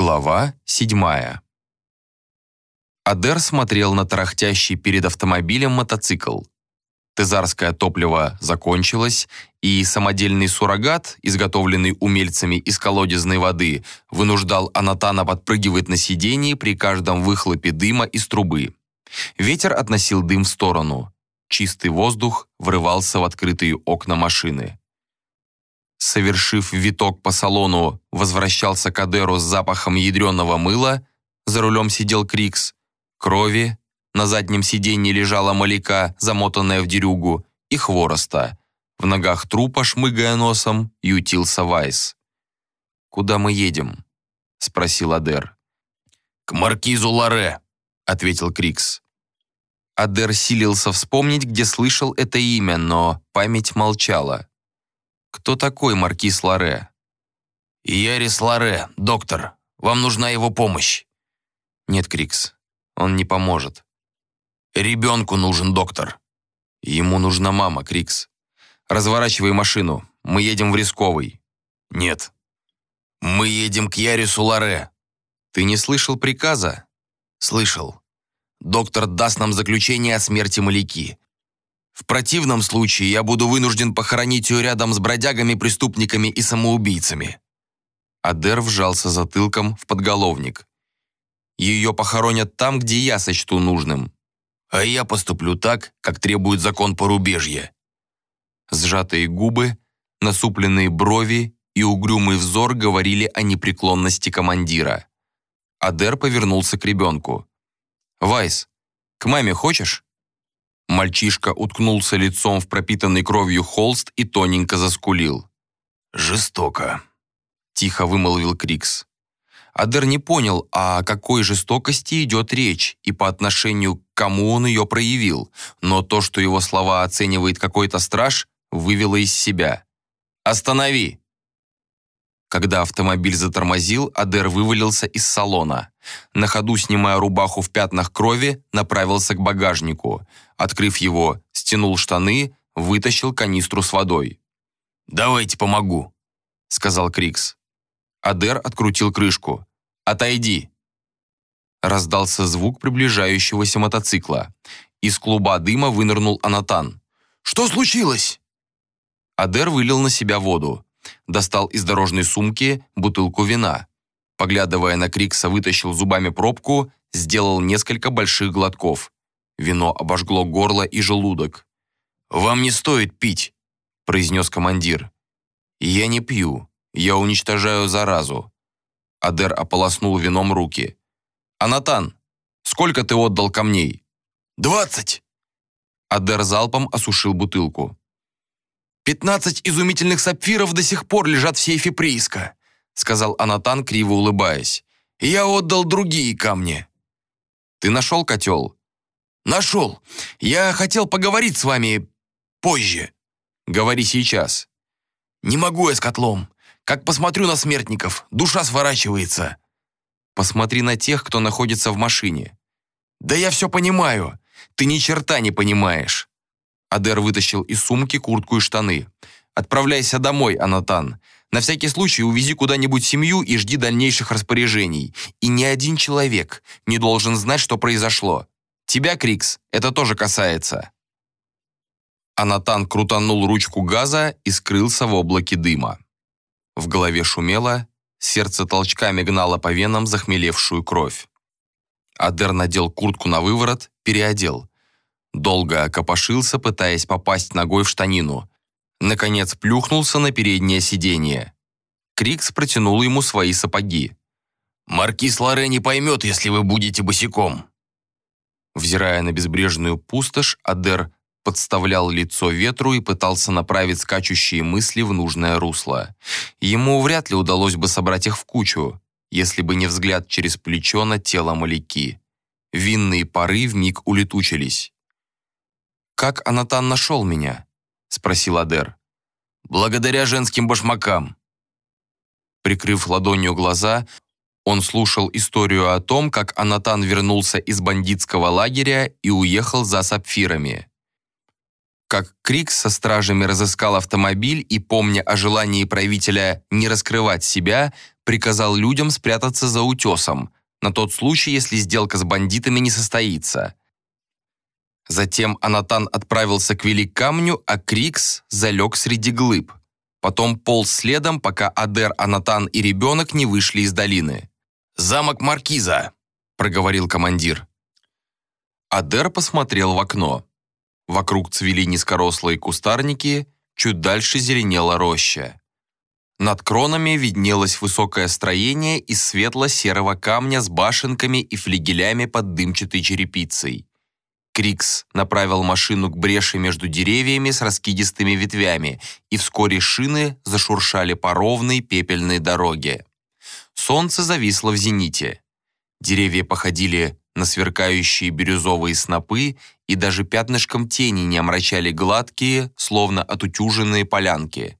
Глава седьмая. Адер смотрел на тарахтящий перед автомобилем мотоцикл. Тезарское топливо закончилось, и самодельный суррогат, изготовленный умельцами из колодезной воды, вынуждал Анатана подпрыгивать на сидении при каждом выхлопе дыма из трубы. Ветер относил дым в сторону. Чистый воздух врывался в открытые окна машины. Совершив виток по салону, возвращался к Адеру с запахом ядреного мыла, за рулем сидел Крикс, крови, на заднем сиденье лежала маляка, замотанная в дерюгу, и хвороста. В ногах трупа, шмыгая носом, ютился Вайс. «Куда мы едем?» — спросил Адер. «К маркизу Ларе», — ответил Крикс. Адер силился вспомнить, где слышал это имя, но память молчала. Кто такой маркиз Ларе? Ярис Ларе, доктор. Вам нужна его помощь. Нет, Крикс, он не поможет. Ребенку нужен доктор. Ему нужна мама, Крикс. Разворачивай машину. Мы едем в Рисковый. Нет. Мы едем к Ярису Ларе. Ты не слышал приказа? Слышал. Доктор даст нам заключение о смерти Маляки. В противном случае я буду вынужден похоронить ее рядом с бродягами, преступниками и самоубийцами». Адер вжался затылком в подголовник. «Ее похоронят там, где я сочту нужным». «А я поступлю так, как требует закон порубежья». Сжатые губы, насупленные брови и угрюмый взор говорили о непреклонности командира. Адер повернулся к ребенку. «Вайс, к маме хочешь?» Мальчишка уткнулся лицом в пропитанный кровью холст и тоненько заскулил. «Жестоко», — тихо вымолвил Крикс. Адер не понял, о какой жестокости идет речь и по отношению к кому он ее проявил, но то, что его слова оценивает какой-то страж, вывело из себя. «Останови!» Когда автомобиль затормозил, Адер вывалился из салона. На ходу, снимая рубаху в пятнах крови, направился к багажнику. Открыв его, стянул штаны, вытащил канистру с водой. «Давайте помогу», — сказал Крикс. Адер открутил крышку. «Отойди!» Раздался звук приближающегося мотоцикла. Из клуба дыма вынырнул Анатан. «Что случилось?» Адер вылил на себя воду достал из дорожной сумки бутылку вина. Поглядывая на Крикса, вытащил зубами пробку, сделал несколько больших глотков. Вино обожгло горло и желудок. «Вам не стоит пить», — произнес командир. «Я не пью. Я уничтожаю заразу». Адер ополоснул вином руки. «Анатан, сколько ты отдал камней?» «Двадцать!» Адер залпом осушил бутылку. «Пятнадцать изумительных сапфиров до сих пор лежат в сейфе прииска», сказал Анатан, криво улыбаясь. «Я отдал другие камни». «Ты нашел котел?» «Нашел. Я хотел поговорить с вами позже». «Говори сейчас». «Не могу я с котлом. Как посмотрю на смертников, душа сворачивается». «Посмотри на тех, кто находится в машине». «Да я все понимаю. Ты ни черта не понимаешь». Адер вытащил из сумки куртку и штаны. «Отправляйся домой, Анатан. На всякий случай увези куда-нибудь семью и жди дальнейших распоряжений. И ни один человек не должен знать, что произошло. Тебя, Крикс, это тоже касается». Анатан крутанул ручку газа и скрылся в облаке дыма. В голове шумело, сердце толчками гнало по венам захмелевшую кровь. Адер надел куртку на выворот, переодел. Долго копошился, пытаясь попасть ногой в штанину. Наконец плюхнулся на переднее сиденье. Крикс протянул ему свои сапоги. «Маркиз Лоре не поймет, если вы будете босиком». Взирая на безбрежную пустошь, Адер подставлял лицо ветру и пытался направить скачущие мысли в нужное русло. Ему вряд ли удалось бы собрать их в кучу, если бы не взгляд через плечо на тело Маляки. Винные пары вмиг улетучились. «Как Анатан нашел меня?» — спросил Адер. «Благодаря женским башмакам». Прикрыв ладонью глаза, он слушал историю о том, как Анатан вернулся из бандитского лагеря и уехал за сапфирами. как Крикс со стражами разыскал автомобиль и, помня о желании правителя не раскрывать себя, приказал людям спрятаться за утесом, на тот случай, если сделка с бандитами не состоится. Затем Анатан отправился к Великамню, а Крикс залег среди глыб. Потом полз следом, пока Адер, Анатан и ребенок не вышли из долины. «Замок Маркиза», — проговорил командир. Адер посмотрел в окно. Вокруг цвели низкорослые кустарники, чуть дальше зеленела роща. Над кронами виднелось высокое строение из светло-серого камня с башенками и флигелями под дымчатой черепицей. Крикс направил машину к бреши между деревьями с раскидистыми ветвями, и вскоре шины зашуршали по ровной пепельной дороге. Солнце зависло в зените. Деревья походили на сверкающие бирюзовые снопы и даже пятнышком тени не омрачали гладкие, словно отутюженные полянки.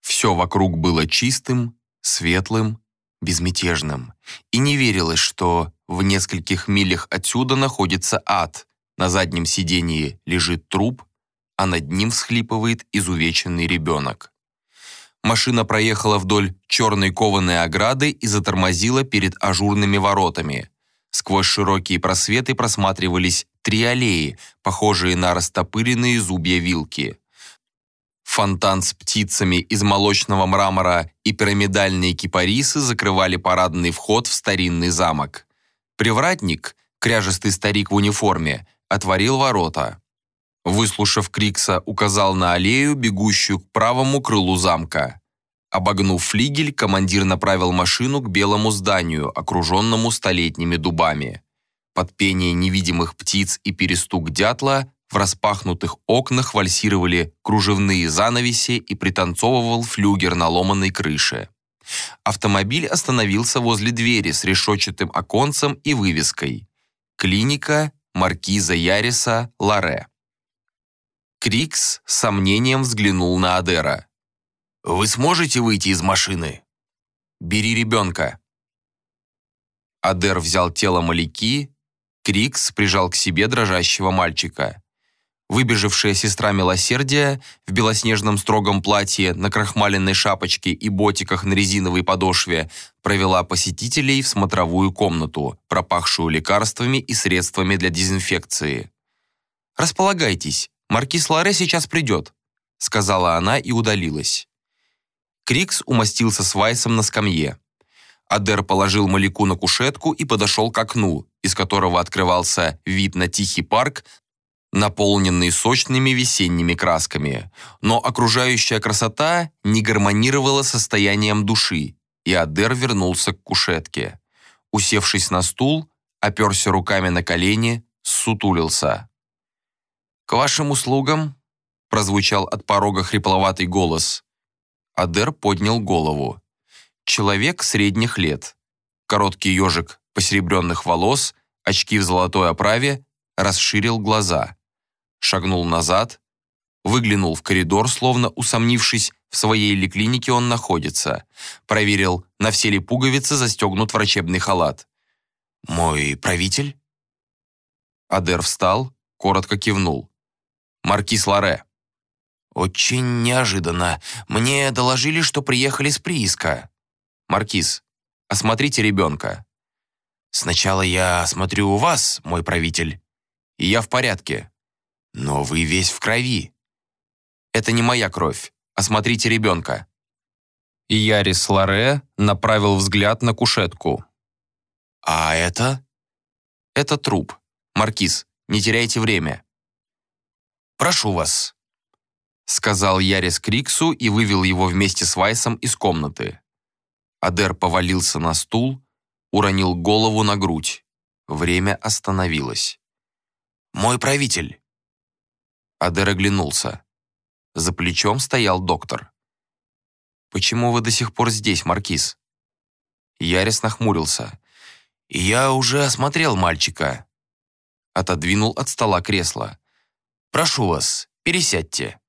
Все вокруг было чистым, светлым, безмятежным, и не верилось, что в нескольких милях отсюда находится ад, на заднем сидении лежит труп, а над ним всхлипывает изувеченный ребенок. Машина проехала вдоль черной кованой ограды и затормозила перед ажурными воротами. Сквозь широкие просветы просматривались три аллеи, похожие на растопыренные зубья вилки. Фонтан с птицами из молочного мрамора и пирамидальные кипарисы закрывали парадный вход в старинный замок. Привратник, кряжестый старик в униформе, отворил ворота. Выслушав Крикса, указал на аллею, бегущую к правому крылу замка. Обогнув флигель, командир направил машину к белому зданию, окруженному столетними дубами. Под пение невидимых птиц и перестук дятла в распахнутых окнах вальсировали кружевные занавеси и пританцовывал флюгер на ломаной крыше. Автомобиль остановился возле двери с решетчатым оконцем и вывеской «Клиника маркиза Яриса Ларе». Крикс с сомнением взглянул на Адера. «Вы сможете выйти из машины?» «Бери ребенка». Адер взял тело Маляки, Крикс прижал к себе дрожащего мальчика. Выбежавшая сестра милосердия в белоснежном строгом платье, на крахмаленной шапочке и ботиках на резиновой подошве провела посетителей в смотровую комнату, пропахшую лекарствами и средствами для дезинфекции. «Располагайтесь, маркиз Ларе сейчас придет», сказала она и удалилась. Крикс умостился с Вайсом на скамье. Адер положил Маляку на кушетку и подошел к окну, из которого открывался вид на тихий парк, наполненный сочными весенними красками. Но окружающая красота не гармонировала состоянием души, и Адер вернулся к кушетке. Усевшись на стул, оперся руками на колени, сутулился. «К вашим услугам», — прозвучал от порога хрипловатый голос. Адер поднял голову. Человек средних лет. Короткий ежик посеребренных волос, очки в золотой оправе, расширил глаза. Шагнул назад, выглянул в коридор, словно усомнившись, в своей ли клинике он находится. Проверил, на все ли пуговицы застегнут врачебный халат. «Мой правитель?» Адер встал, коротко кивнул. «Маркиз Ларе». «Очень неожиданно. Мне доложили, что приехали с прииска». «Маркиз, осмотрите ребенка». «Сначала я осмотрю у вас, мой правитель». «И я в порядке». «Но вы весь в крови». «Это не моя кровь. Осмотрите ребенка». И Ярис Ларе направил взгляд на кушетку. «А это?» «Это труп. Маркиз, не теряйте время». «Прошу вас», сказал Ярис Криксу и вывел его вместе с Вайсом из комнаты. Адер повалился на стул, уронил голову на грудь. Время остановилось. «Мой правитель!» Адер оглянулся. За плечом стоял доктор. «Почему вы до сих пор здесь, Маркиз?» Ярис нахмурился. «Я уже осмотрел мальчика». Отодвинул от стола кресло. «Прошу вас, пересядьте»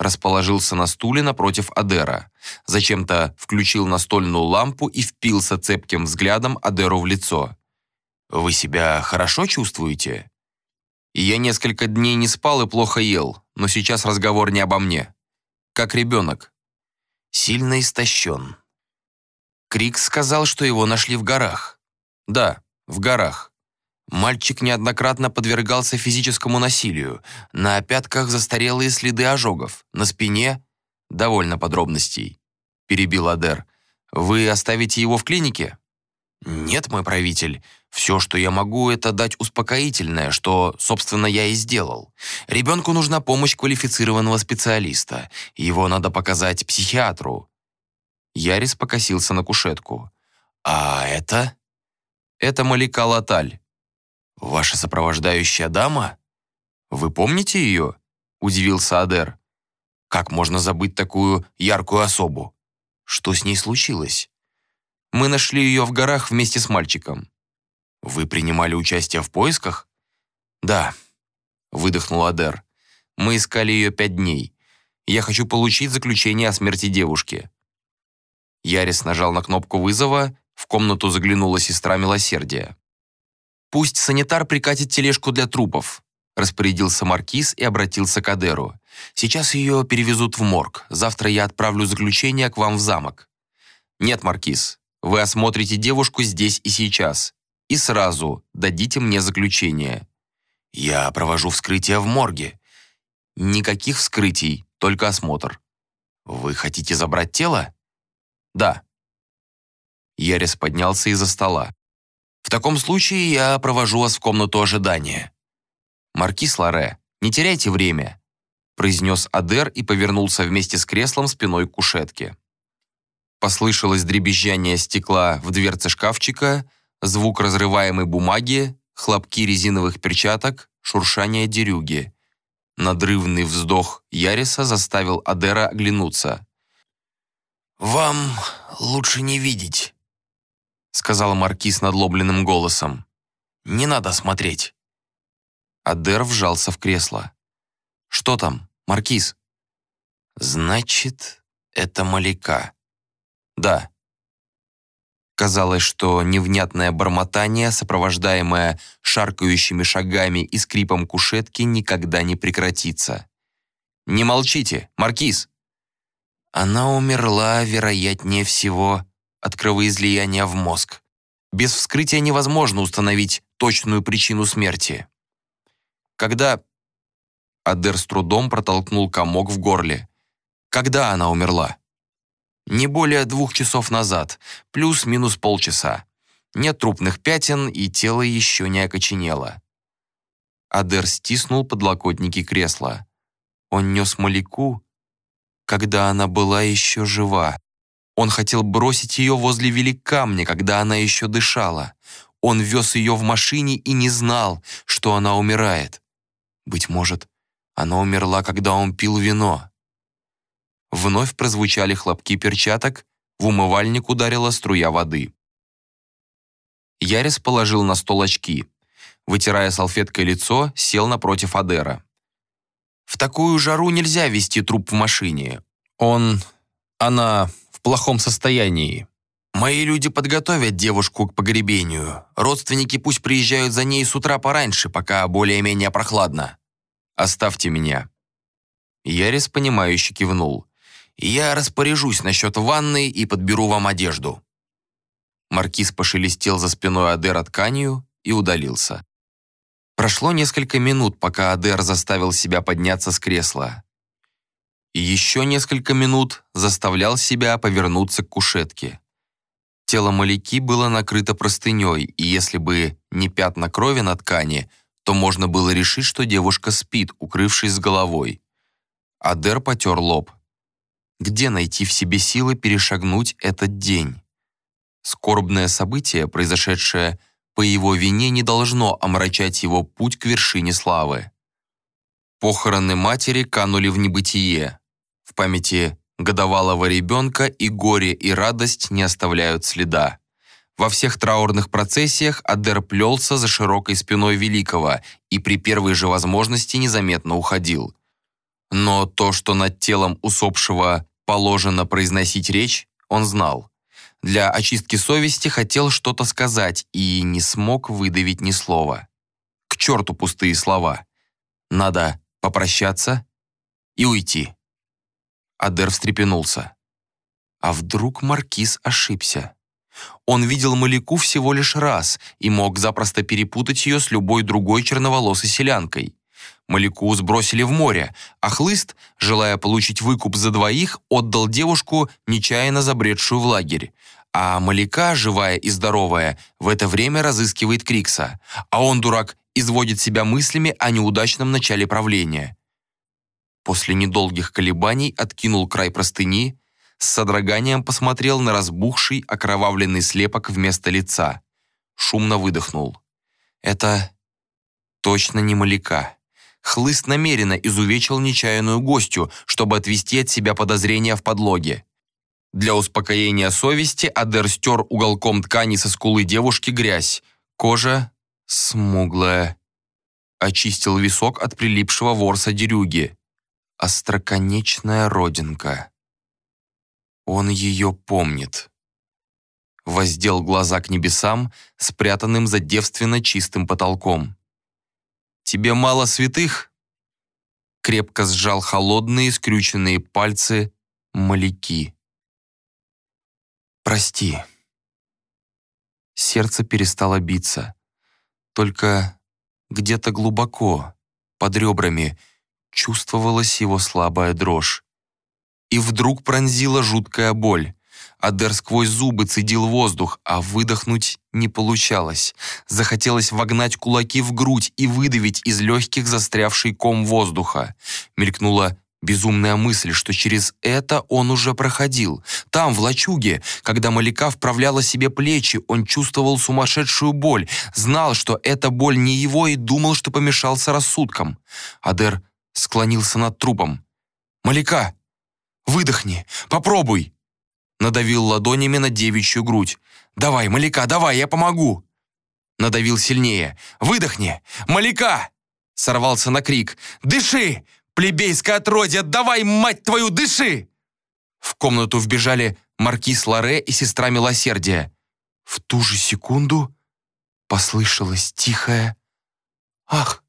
расположился на стуле напротив Адера. Зачем-то включил настольную лампу и впился цепким взглядом Адеру в лицо. «Вы себя хорошо чувствуете?» И я несколько дней не спал и плохо ел, но сейчас разговор не обо мне. Как ребенок. Сильно истощен. Крик сказал, что его нашли в горах. Да, в горах. Мальчик неоднократно подвергался физическому насилию. На пятках застарелые следы ожогов. На спине довольно подробностей. Перебил Адер. Вы оставите его в клинике? Нет, мой правитель. Все, что я могу, это дать успокоительное, что, собственно, я и сделал. Ребенку нужна помощь квалифицированного специалиста. Его надо показать психиатру. Ярис покосился на кушетку. А это? Это Малика Латаль. «Ваша сопровождающая дама? Вы помните ее?» — удивился Адер. «Как можно забыть такую яркую особу? Что с ней случилось?» «Мы нашли ее в горах вместе с мальчиком». «Вы принимали участие в поисках?» «Да», — выдохнул Адер. «Мы искали ее пять дней. Я хочу получить заключение о смерти девушки». Ярис нажал на кнопку вызова, в комнату заглянула сестра милосердия. «Пусть санитар прикатит тележку для трупов», распорядился Маркиз и обратился к Адеру. «Сейчас ее перевезут в морг. Завтра я отправлю заключение к вам в замок». «Нет, Маркиз, вы осмотрите девушку здесь и сейчас. И сразу дадите мне заключение». «Я провожу вскрытие в морге». «Никаких вскрытий, только осмотр». «Вы хотите забрать тело?» «Да». Ярис поднялся из-за стола. В таком случае я провожу вас в комнату ожидания». «Маркис Ларе, не теряйте время», произнес Адер и повернулся вместе с креслом спиной к кушетке. Послышалось дребезжание стекла в дверце шкафчика, звук разрываемой бумаги, хлопки резиновых перчаток, шуршание дерюги. Надрывный вздох Яриса заставил Адера оглянуться. «Вам лучше не видеть», — сказал Маркиз надлобленным голосом. «Не надо смотреть». Адер вжался в кресло. «Что там, Маркиз?» «Значит, это Маляка». «Да». Казалось, что невнятное бормотание, сопровождаемое шаркающими шагами и скрипом кушетки, никогда не прекратится. «Не молчите, Маркиз!» «Она умерла, вероятнее всего, от кровоизлияния в мозг. Без вскрытия невозможно установить точную причину смерти. Когда... Адер с трудом протолкнул комок в горле. Когда она умерла? Не более двух часов назад, плюс-минус полчаса. Нет трупных пятен, и тело еще не окоченело. Адер стиснул подлокотники кресла. Он нес Маляку, когда она была еще жива. Он хотел бросить ее возле великамня, когда она еще дышала. Он вез ее в машине и не знал, что она умирает. Быть может, она умерла, когда он пил вино. Вновь прозвучали хлопки перчаток, в умывальник ударила струя воды. Ярис положил на стол очки. Вытирая салфеткой лицо, сел напротив Адера. «В такую жару нельзя вести труп в машине. Он... она в плохом состоянии. Мои люди подготовят девушку к погребению. Родственники пусть приезжают за ней с утра пораньше, пока более-менее прохладно. Оставьте меня». Ярис, понимающе кивнул. «Я распоряжусь насчет ванны и подберу вам одежду». Маркиз пошелестел за спиной Адера тканью и удалился. Прошло несколько минут, пока Адер заставил себя подняться с кресла и еще несколько минут заставлял себя повернуться к кушетке. Тело Маляки было накрыто простыней, и если бы не пятна крови на ткани, то можно было решить, что девушка спит, укрывшись с головой. Адер потер лоб. Где найти в себе силы перешагнуть этот день? Скорбное событие, произошедшее по его вине, не должно омрачать его путь к вершине славы. Похороны матери канули в небытие. В памяти годовалого ребенка и горе, и радость не оставляют следа. Во всех траурных процессиях Адер плелся за широкой спиной Великого и при первой же возможности незаметно уходил. Но то, что над телом усопшего положено произносить речь, он знал. Для очистки совести хотел что-то сказать и не смог выдавить ни слова. «К черту пустые слова. Надо попрощаться и уйти. Адер встрепенулся. А вдруг Маркиз ошибся? Он видел Маляку всего лишь раз и мог запросто перепутать ее с любой другой черноволосой селянкой. Маляку сбросили в море, а Хлыст, желая получить выкуп за двоих, отдал девушку, нечаянно забредшую в лагерь. А Маляка, живая и здоровая, в это время разыскивает Крикса. А он, дурак, изводит себя мыслями о неудачном начале правления. После недолгих колебаний откинул край простыни, с содроганием посмотрел на разбухший, окровавленный слепок вместо лица. Шумно выдохнул. Это точно не Маляка. Хлыст намеренно изувечил нечаянную гостью, чтобы отвести от себя подозрения в подлоге. Для успокоения совести Адер стер уголком ткани со скулы девушки грязь. Кожа смуглая. Очистил висок от прилипшего ворса дерюги. Остроконечная родинка. Он ее помнит. Воздел глаза к небесам, спрятанным за девственно чистым потолком. «Тебе мало святых?» Крепко сжал холодные скрюченные пальцы маляки. «Прости». Сердце перестало биться. Только где-то глубоко, под ребрами, чувствовалась его слабая дрожь. И вдруг пронзила жуткая боль. Адер сквозь зубы цедил воздух, а выдохнуть не получалось. Захотелось вогнать кулаки в грудь и выдавить из легких застрявший ком воздуха. Мелькнула безумная мысль, что через это он уже проходил. Там, в лачуге, когда Маляка вправляла себе плечи, он чувствовал сумасшедшую боль, знал, что эта боль не его и думал, что помешался рассудком. Адер склонился над трупом. «Маляка, выдохни, попробуй!» Надавил ладонями на девичью грудь. «Давай, Маляка, давай, я помогу!» Надавил сильнее. «Выдохни! Маляка!» Сорвался на крик. «Дыши! Плебейское отродье, давай, мать твою, дыши!» В комнату вбежали маркиз Ларе и сестра Милосердия. В ту же секунду послышалось тихое «Ах!»